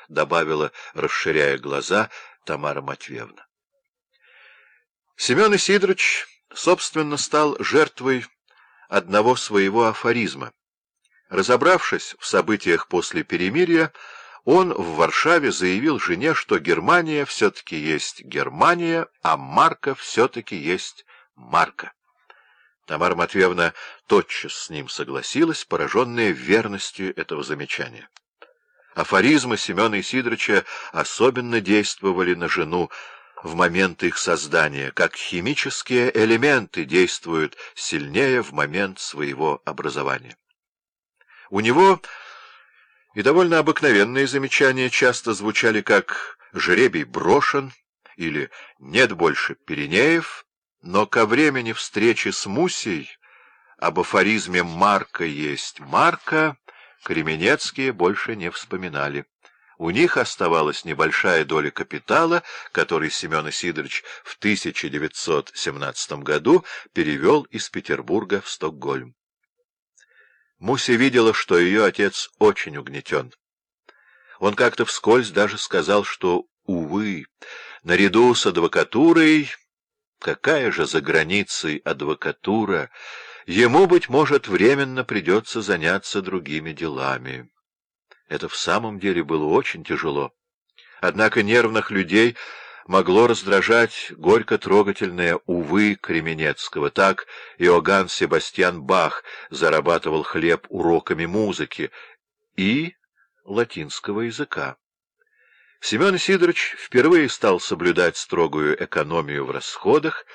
— добавила, расширяя глаза, Тамара Матвеевна. Семен Исидорович, собственно, стал жертвой одного своего афоризма. Разобравшись в событиях после перемирия, он в Варшаве заявил жене, что Германия все-таки есть Германия, а Марка все-таки есть Марка. Тамара Матвеевна тотчас с ним согласилась, пораженная верностью этого замечания. Афоризмы Семена Исидоровича особенно действовали на жену в момент их создания, как химические элементы действуют сильнее в момент своего образования. У него и довольно обыкновенные замечания часто звучали как «жребий брошен» или «нет больше Пиренеев», но ко времени встречи с Мусей об афоризме «Марка есть Марка» Кременецкие больше не вспоминали. У них оставалась небольшая доля капитала, который Семен Сидорович в 1917 году перевел из Петербурга в Стокгольм. Муся видела, что ее отец очень угнетен. Он как-то вскользь даже сказал, что, увы, наряду с адвокатурой, какая же за границей адвокатура, ему, быть может, временно придется заняться другими делами. Это в самом деле было очень тяжело. Однако нервных людей могло раздражать горько-трогательное «увы» Кременецкого. Так Иоганн Себастьян Бах зарабатывал хлеб уроками музыки и латинского языка. Семен Сидорович впервые стал соблюдать строгую экономию в расходах,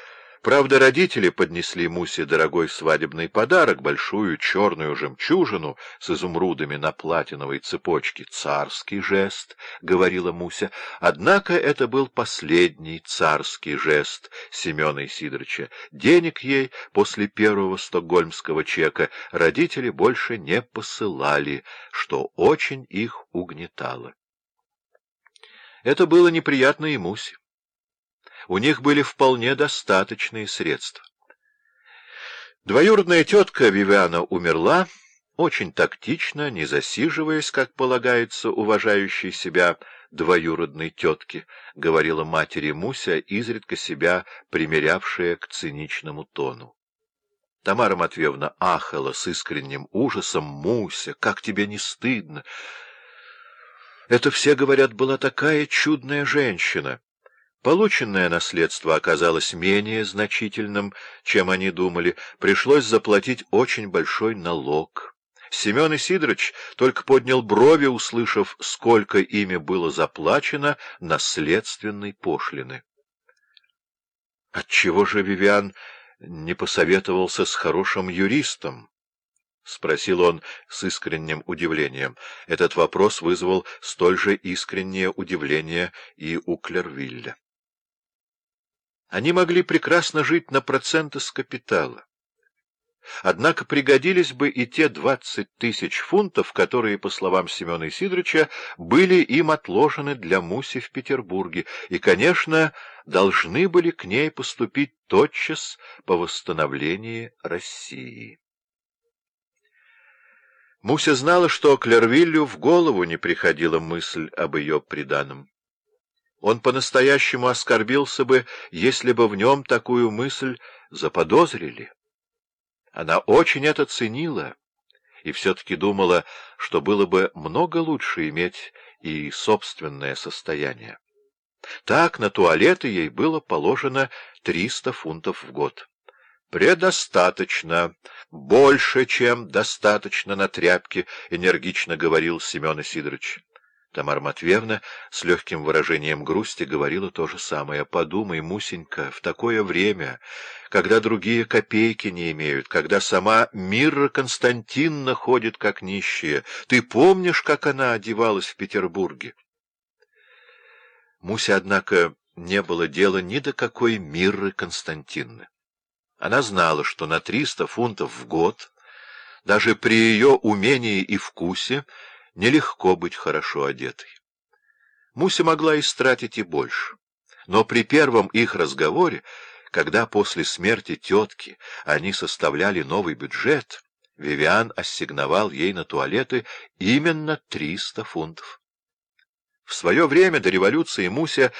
Правда, родители поднесли Мусе дорогой свадебный подарок, большую черную жемчужину с изумрудами на платиновой цепочке. «Царский жест», — говорила Муся. Однако это был последний царский жест Семена Сидоровича. Денег ей после первого стокгольмского чека родители больше не посылали, что очень их угнетало. Это было неприятно и Мусе у них были вполне достаточные средства. Двоюродная тетка Вивиана умерла, очень тактично, не засиживаясь, как полагается уважающей себя двоюродной тетке, говорила матери Муся, изредка себя примерявшая к циничному тону. Тамара Матвеевна ахала с искренним ужасом. «Муся, как тебе не стыдно!» «Это все, говорят, была такая чудная женщина!» Полученное наследство оказалось менее значительным, чем они думали. Пришлось заплатить очень большой налог. Семен Исидорович только поднял брови, услышав, сколько ими было заплачено наследственной пошлины. Отчего же Вивиан не посоветовался с хорошим юристом? — спросил он с искренним удивлением. Этот вопрос вызвал столь же искреннее удивление и у Клервилля. Они могли прекрасно жить на проценты с капитала. Однако пригодились бы и те двадцать тысяч фунтов, которые, по словам Семена Сидоровича, были им отложены для Муси в Петербурге, и, конечно, должны были к ней поступить тотчас по восстановлении России. Муся знала, что Клервиллю в голову не приходила мысль об ее приданом. Он по-настоящему оскорбился бы, если бы в нем такую мысль заподозрили. Она очень это ценила и все-таки думала, что было бы много лучше иметь и собственное состояние. Так на туалеты ей было положено 300 фунтов в год. «Предостаточно, больше, чем достаточно на тряпке», — энергично говорил Семен Сидорович. Тамара Матвеевна с легким выражением грусти говорила то же самое. «Подумай, Мусенька, в такое время, когда другие копейки не имеют, когда сама Мирра Константиновна ходит как нищая, ты помнишь, как она одевалась в Петербурге?» Муся, однако, не было дела ни до какой Мирры Константиновны. Она знала, что на триста фунтов в год, даже при ее умении и вкусе, нелегко быть хорошо одетой. Муся могла истратить и больше, но при первом их разговоре, когда после смерти тетки они составляли новый бюджет, Вивиан ассигновал ей на туалеты именно 300 фунтов. В свое время, до революции, Муся